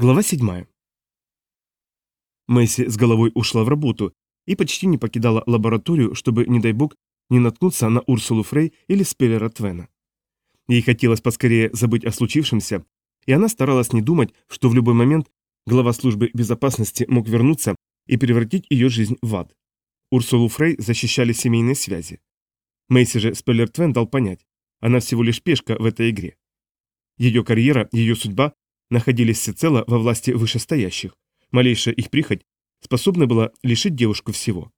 Глава 7. Мэйси с головой ушла в работу и почти не покидала лабораторию, чтобы, не дай бог, не наткнуться на Урсулу Фрей или Спеллера Твена. Ей хотелось поскорее забыть о случившемся, и она старалась не думать, что в любой момент глава службы безопасности мог вернуться и превратить ее жизнь в ад. Урсулу Фрей защищали семейные связи. Мэйси же Спеллер Твен дал понять, она всего лишь пешка в этой игре. Ее карьера, ее судьба находились всецело во власти вышестоящих. Малейшая их прихоть способна была лишить девушку всего.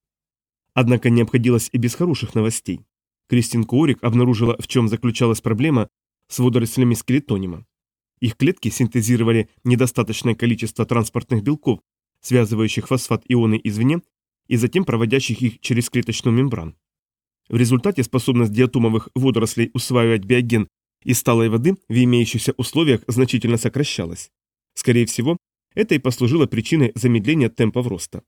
Однако не обходилось и без хороших новостей. Кристин Коорик обнаружила, в чем заключалась проблема с водорослями скелетонима. Их клетки синтезировали недостаточное количество транспортных белков, связывающих фосфат-ионы извне и затем проводящих их через клеточную мембрану. В результате способность диатомовых водорослей усваивать биоген из сталой воды в имеющихся условиях значительно сокращалась. Скорее всего, это и послужило причиной замедления темпов роста.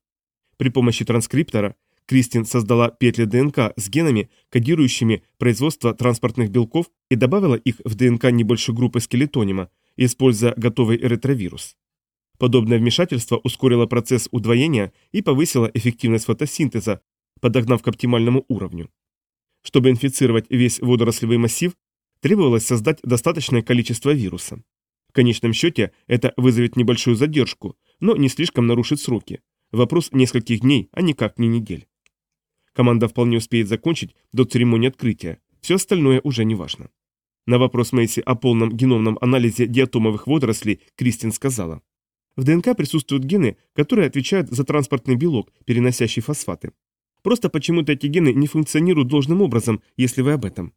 При помощи транскриптора Кристин создала петли ДНК с генами, кодирующими производство транспортных белков и добавила их в ДНК небольшой группы скелетонима, используя готовый ретровирус. Подобное вмешательство ускорило процесс удвоения и повысило эффективность фотосинтеза, подогнав к оптимальному уровню. Чтобы инфицировать весь водорослевый массив, требовалось создать достаточное количество вируса. В конечном счете это вызовет небольшую задержку, но не слишком нарушит сроки. Вопрос нескольких дней, а никак не недель. Команда вполне успеет закончить до церемонии открытия, все остальное уже не важно. На вопрос Мэйси о полном геномном анализе диатомовых водорослей Кристин сказала. В ДНК присутствуют гены, которые отвечают за транспортный белок, переносящий фосфаты. Просто почему-то эти гены не функционируют должным образом, если вы об этом.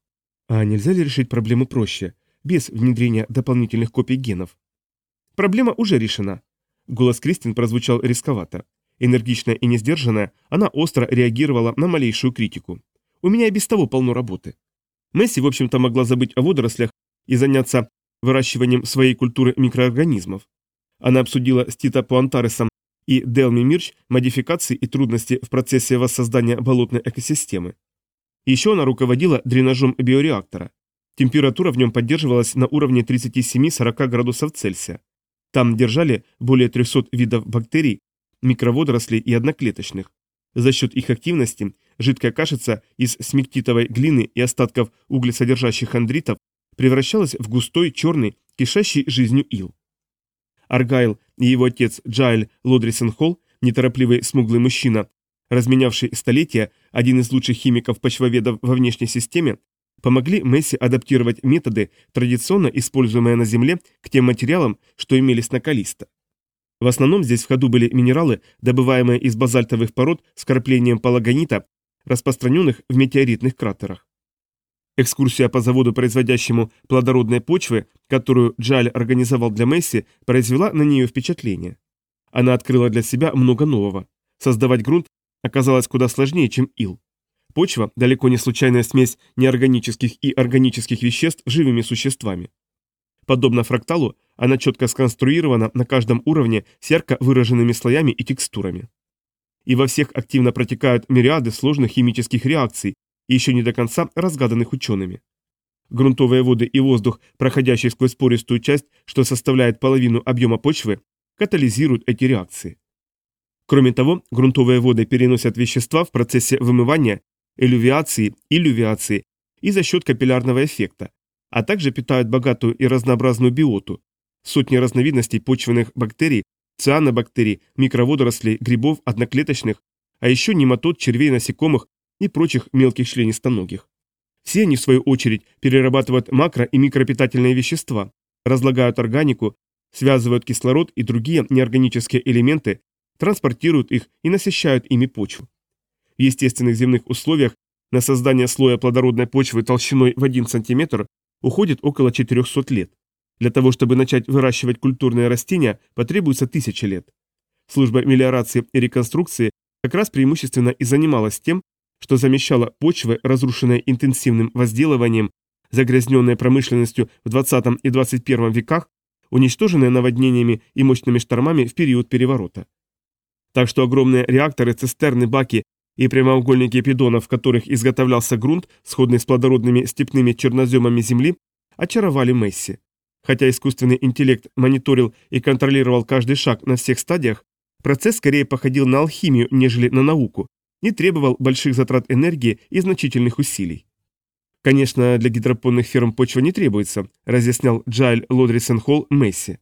А нельзя ли решить проблему проще, без внедрения дополнительных копий генов? Проблема уже решена. Голос Кристин прозвучал рисковато. Энергичная и несдержанная, она остро реагировала на малейшую критику. У меня и без того полно работы. Месси, в общем-то, могла забыть о водорослях и заняться выращиванием своей культуры микроорганизмов. Она обсудила с Тита Пуантаресом и Делми Мирч модификации и трудности в процессе воссоздания болотной экосистемы. Еще она руководила дренажом биореактора. Температура в нем поддерживалась на уровне 37-40 градусов Цельсия. Там держали более 300 видов бактерий, микроводорослей и одноклеточных. За счет их активности жидкая кашица из смектитовой глины и остатков углесодержащих андритов превращалась в густой, черный, кишащий жизнью ил. Аргайл и его отец Джайль Лодрисен Холл, неторопливый смуглый мужчина, разменявший столетия, один из лучших химиков-почвоведов во внешней системе, помогли Месси адаптировать методы, традиционно используемые на Земле, к тем материалам, что имелись на Калиста. В основном здесь в ходу были минералы, добываемые из базальтовых пород с краплением палагонита, распространенных в метеоритных кратерах. Экскурсия по заводу, производящему плодородные почвы, которую Джаль организовал для Месси, произвела на нее впечатление. Она открыла для себя много нового. Создавать грунт оказалось куда сложнее, чем ил. Почва – далеко не случайная смесь неорганических и органических веществ с живыми существами. Подобно фракталу, она четко сконструирована на каждом уровне с ярко выраженными слоями и текстурами. И во всех активно протекают мириады сложных химических реакций, еще не до конца разгаданных учеными. Грунтовые воды и воздух, проходящий сквозь пористую часть, что составляет половину объема почвы, катализируют эти реакции. Кроме того, грунтовые воды переносят вещества в процессе вымывания, элювиации, иллювиации и за счет капиллярного эффекта, а также питают богатую и разнообразную биоту, сотни разновидностей почвенных бактерий, цианобактерий, микроводорослей, грибов, одноклеточных, а еще нематод, червей, насекомых и прочих мелких членистоногих. Все они, в свою очередь, перерабатывают макро- и микропитательные вещества, разлагают органику, связывают кислород и другие неорганические элементы транспортируют их и насыщают ими почву. В естественных земных условиях на создание слоя плодородной почвы толщиной в 1 см уходит около 400 лет. Для того, чтобы начать выращивать культурные растения, потребуется тысячи лет. Служба мелиорации и реконструкции как раз преимущественно и занималась тем, что замещала почвы, разрушенные интенсивным возделыванием, загрязненные промышленностью в 20 и 21 веках, уничтоженные наводнениями и мощными штормами в период переворота. Так что огромные реакторы, цистерны, баки и прямоугольники пидонов, в которых изготовлялся грунт, сходный с плодородными степными черноземами Земли, очаровали Месси. Хотя искусственный интеллект мониторил и контролировал каждый шаг на всех стадиях, процесс скорее походил на алхимию, нежели на науку, не требовал больших затрат энергии и значительных усилий. Конечно, для гидропонных ферм почва не требуется, разъяснял Джайль Лодрисен Холл Месси.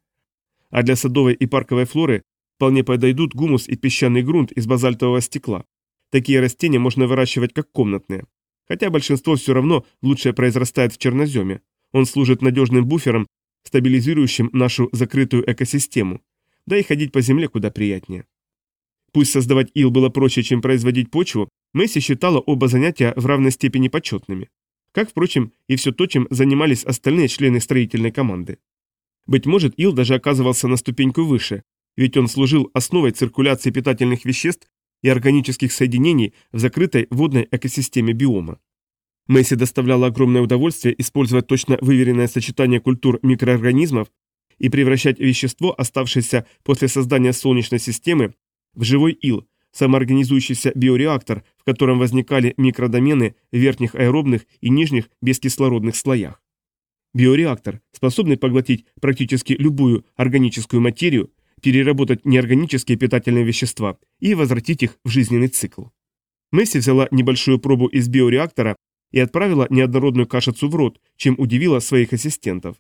А для садовой и парковой флоры вполне подойдут гумус и песчаный грунт из базальтового стекла. Такие растения можно выращивать как комнатные. Хотя большинство все равно лучше произрастает в черноземе. Он служит надежным буфером, стабилизирующим нашу закрытую экосистему. Да и ходить по земле куда приятнее. Пусть создавать ил было проще, чем производить почву, Месси считала оба занятия в равной степени почетными. Как, впрочем, и все то, чем занимались остальные члены строительной команды. Быть может, ил даже оказывался на ступеньку выше, ведь он служил основой циркуляции питательных веществ и органических соединений в закрытой водной экосистеме биома. Месси доставляло огромное удовольствие использовать точно выверенное сочетание культур микроорганизмов и превращать вещество, оставшееся после создания Солнечной системы, в живой ил, самоорганизующийся биореактор, в котором возникали микродомены в верхних аэробных и нижних бескислородных слоях. Биореактор, способный поглотить практически любую органическую материю, переработать неорганические питательные вещества и возвратить их в жизненный цикл. Месси взяла небольшую пробу из биореактора и отправила неоднородную кашицу в рот, чем удивила своих ассистентов.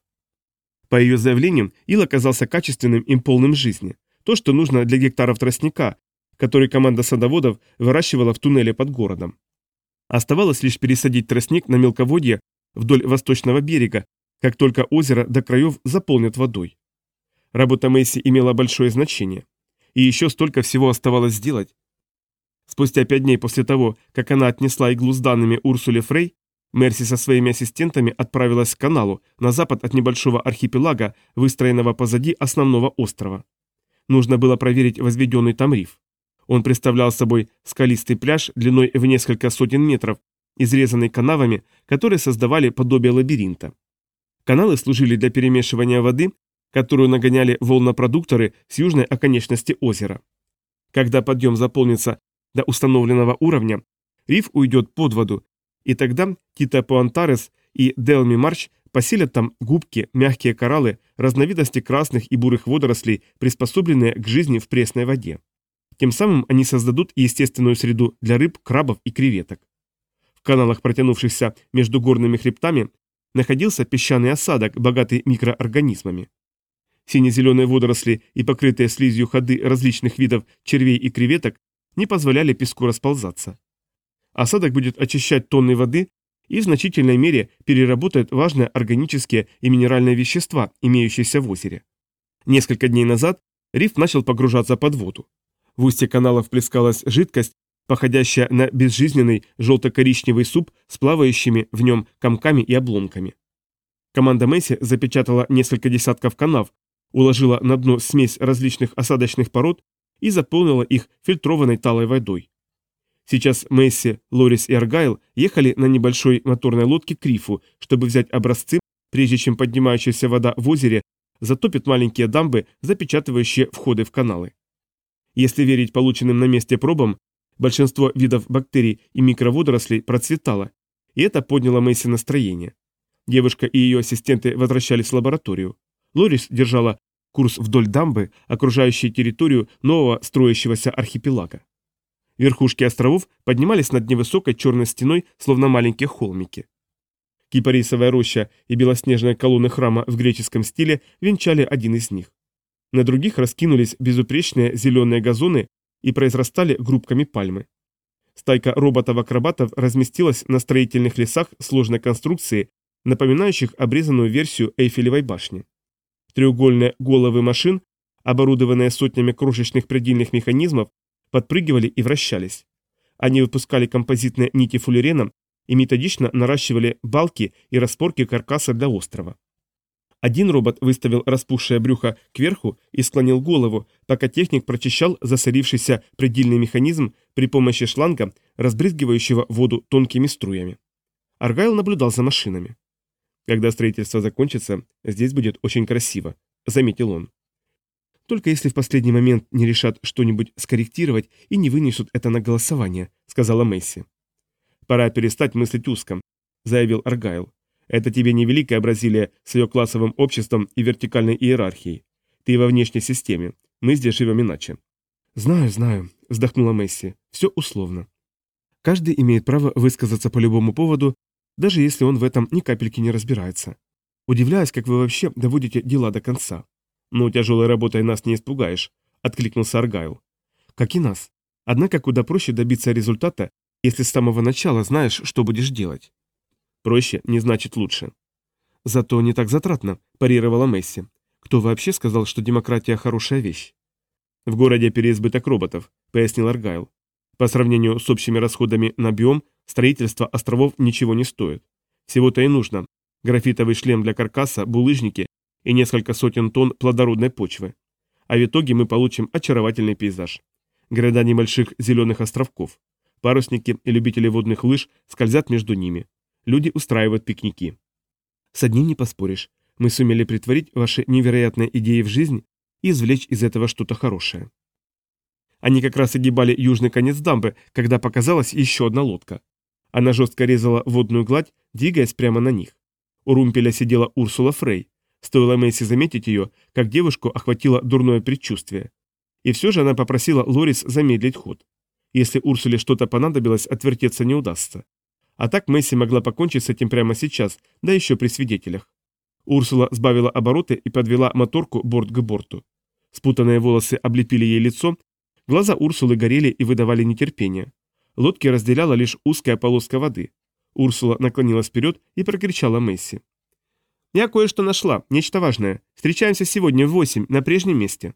По ее заявлениям, ил оказался качественным и полным жизни. То, что нужно для гектаров тростника, который команда садоводов выращивала в туннеле под городом. Оставалось лишь пересадить тростник на мелководье вдоль восточного берега, как только озеро до краев заполнит водой. Работа Мэйси имела большое значение. И еще столько всего оставалось сделать. Спустя пять дней после того, как она отнесла иглу с данными Урсуле Фрей, Мерси со своими ассистентами отправилась к каналу на запад от небольшого архипелага, выстроенного позади основного острова. Нужно было проверить возведенный там риф. Он представлял собой скалистый пляж длиной в несколько сотен метров, изрезанный канавами, которые создавали подобие лабиринта. Каналы служили для перемешивания воды которую нагоняли волнопродукторы с южной оконечности озера. Когда подъем заполнится до установленного уровня, риф уйдет под воду, и тогда Тита Пуантарес и Делми Марч поселят там губки, мягкие кораллы, разновидности красных и бурых водорослей, приспособленные к жизни в пресной воде. Тем самым они создадут естественную среду для рыб, крабов и креветок. В каналах, протянувшихся между горными хребтами, находился песчаный осадок, богатый микроорганизмами. Сине-зеленые водоросли и покрытые слизью ходы различных видов червей и креветок не позволяли песку расползаться. Осадок будет очищать тонны воды и в значительной мере переработает важные органические и минеральные вещества, имеющиеся в озере. Несколько дней назад риф начал погружаться под воду. В устье канала вплескалась жидкость, походящая на безжизненный желто-коричневый суп с плавающими в нем комками и обломками. Команда Месси запечатала несколько десятков канав, уложила на дно смесь различных осадочных пород и заполнила их фильтрованной талой водой. Сейчас Месси, Лорис и Аргайл ехали на небольшой моторной лодке к рифу, чтобы взять образцы, прежде чем поднимающаяся вода в озере затопит маленькие дамбы, запечатывающие входы в каналы. Если верить полученным на месте пробам, большинство видов бактерий и микроводорослей процветало, и это подняло Месси настроение. Девушка и ее ассистенты возвращались в лабораторию. Лорис держала курс вдоль дамбы, окружающей территорию нового строящегося архипелага. Верхушки островов поднимались над невысокой черной стеной, словно маленькие холмики. Кипарисовая роща и белоснежная колонна храма в греческом стиле венчали один из них. На других раскинулись безупречные зеленые газоны и произрастали группками пальмы. Стайка роботов-акробатов разместилась на строительных лесах сложной конструкции, напоминающих обрезанную версию Эйфелевой башни. Треугольные головы машин, оборудованные сотнями крошечных предельных механизмов, подпрыгивали и вращались. Они выпускали композитные нити фуллерена и методично наращивали балки и распорки каркаса для острова. Один робот выставил распухшее брюхо кверху и склонил голову, пока техник прочищал засорившийся предельный механизм при помощи шланга, разбрызгивающего воду тонкими струями. Аргайл наблюдал за машинами. Когда строительство закончится, здесь будет очень красиво, заметил он. Только если в последний момент не решат что-нибудь скорректировать и не вынесут это на голосование, сказала Месси. Пора перестать мыслить узко, заявил Аргайл. Это тебе не Великая Бразилия с ее классовым обществом и вертикальной иерархией. Ты во внешней системе. Мы здесь живем иначе. Знаю, знаю, вздохнула Месси. Все условно. Каждый имеет право высказаться по любому поводу, даже если он в этом ни капельки не разбирается. Удивляюсь, как вы вообще доводите дела до конца. Ну, тяжелой работой нас не испугаешь, откликнулся Аргайл. Как и нас. Однако куда проще добиться результата, если с самого начала знаешь, что будешь делать. Проще не значит лучше. Зато не так затратно, парировала Месси. Кто вообще сказал, что демократия хорошая вещь? В городе переизбыток роботов, пояснил Аргайл. По сравнению с общими расходами на биом, строительство островов ничего не стоит. Всего-то и нужно. Графитовый шлем для каркаса, булыжники и несколько сотен тонн плодородной почвы. А в итоге мы получим очаровательный пейзаж. Гряда небольших зеленых островков. Парусники и любители водных лыж скользят между ними. Люди устраивают пикники. С одним не поспоришь. Мы сумели притворить ваши невероятные идеи в жизнь и извлечь из этого что-то хорошее. Они как раз огибали южный конец дамбы, когда показалась еще одна лодка. Она жестко резала водную гладь, двигаясь прямо на них. У румпеля сидела Урсула Фрей. Стоило Мэйси заметить ее, как девушку охватило дурное предчувствие. И все же она попросила Лорис замедлить ход. Если Урсуле что-то понадобилось, отвертеться не удастся. А так Месси могла покончить с этим прямо сейчас, да еще при свидетелях. Урсула сбавила обороты и подвела моторку борт к борту. Спутанные волосы облепили ей лицо, глаза Урсулы горели и выдавали нетерпение. Лодки разделяла лишь узкая полоска воды. Урсула наклонилась вперед и прокричала Месси. «Я кое-что нашла, нечто важное. Встречаемся сегодня в восемь на прежнем месте».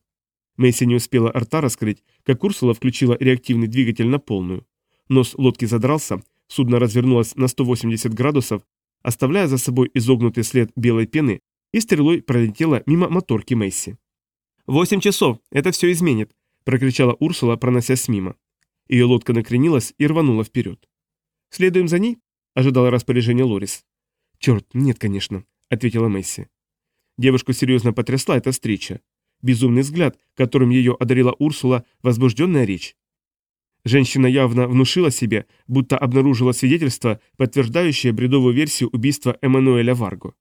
Месси не успела рта раскрыть, как Урсула включила реактивный двигатель на полную. Нос лодки задрался, Судно развернулось на 180 градусов, оставляя за собой изогнутый след белой пены, и стрелой пролетела мимо моторки Месси. «Восемь часов! Это все изменит!» – прокричала Урсула, проносясь мимо. Ее лодка накренилась и рванула вперед. «Следуем за ней?» – ожидала распоряжение Лорис. «Черт, нет, конечно», – ответила Месси. Девушку серьезно потрясла эта встреча. Безумный взгляд, которым ее одарила Урсула, возбужденная речь. Женщина явно внушила себе, будто обнаружила свидетельство, подтверждающее бредовую версию убийства Эммануэля Варго.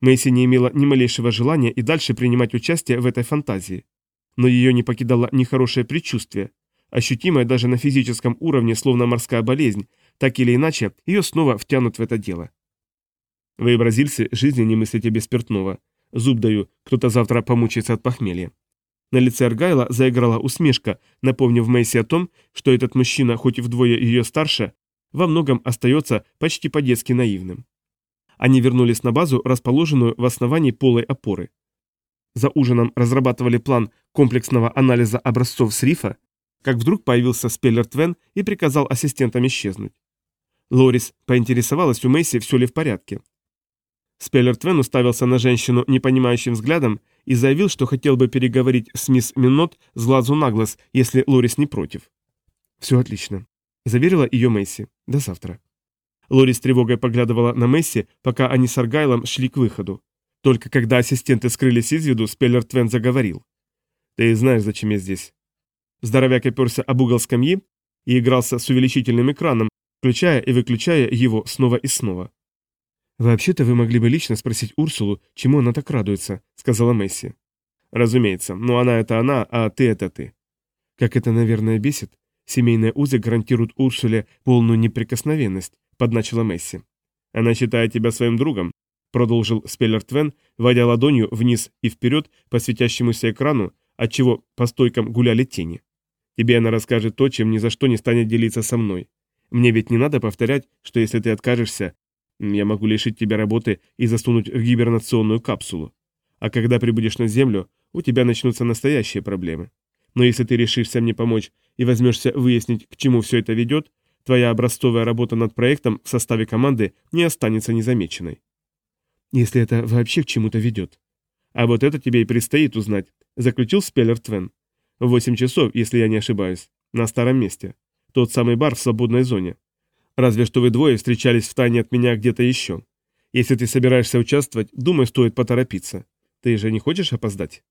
Мэйси не имела ни малейшего желания и дальше принимать участие в этой фантазии. Но ее не покидало нехорошее предчувствие, ощутимое даже на физическом уровне, словно морская болезнь, так или иначе ее снова втянут в это дело. Вы, бразильцы, жизни не мыслите без спиртного. Зуб даю, кто-то завтра помучается от похмелья. На лице Аргайла заиграла усмешка, напомнив Мэйси о том, что этот мужчина, хоть и вдвое ее старше, во многом остается почти по-детски наивным. Они вернулись на базу, расположенную в основании полой опоры. За ужином разрабатывали план комплексного анализа образцов с рифа, как вдруг появился Спеллер Твен и приказал ассистентам исчезнуть. Лорис поинтересовалась у Мэйси, все ли в порядке. Спеллер Твен уставился на женщину непонимающим взглядом и заявил, что хотел бы переговорить с мисс Минот с глазу на глаз, если Лорис не против. «Все отлично», — заверила ее Месси. «До завтра». Лорис тревогой поглядывала на Месси, пока они с Аргайлом шли к выходу. Только когда ассистенты скрылись из виду, Спеллер Твен заговорил. «Ты знаешь, зачем я здесь?» Здоровяк оперся об угол скамьи и игрался с увеличительным экраном, включая и выключая его снова и снова. «Вообще-то вы могли бы лично спросить Урсулу, чему она так радуется», — сказала Месси. «Разумеется, но она это она, а ты это ты». «Как это, наверное, бесит. Семейные узы гарантируют Урсуле полную неприкосновенность», — подначила Месси. «Она считает тебя своим другом», — продолжил Спеллер Твен, водя ладонью вниз и вперед по светящемуся экрану, отчего по стойкам гуляли тени. «Тебе она расскажет то, чем ни за что не станет делиться со мной. Мне ведь не надо повторять, что если ты откажешься, я могу лишить тебя работы и засунуть в гибернационную капсулу. А когда прибудешь на Землю, у тебя начнутся настоящие проблемы. Но если ты решишься мне помочь и возьмешься выяснить, к чему все это ведет, твоя образцовая работа над проектом в составе команды не останется незамеченной. Если это вообще к чему-то ведет. А вот это тебе и предстоит узнать, заключил Спеллер Твен. В 8 часов, если я не ошибаюсь, на старом месте. Тот самый бар в свободной зоне. Разве что вы двое встречались в тайне от меня где-то еще. Если ты собираешься участвовать, думаю, стоит поторопиться. Ты же не хочешь опоздать?»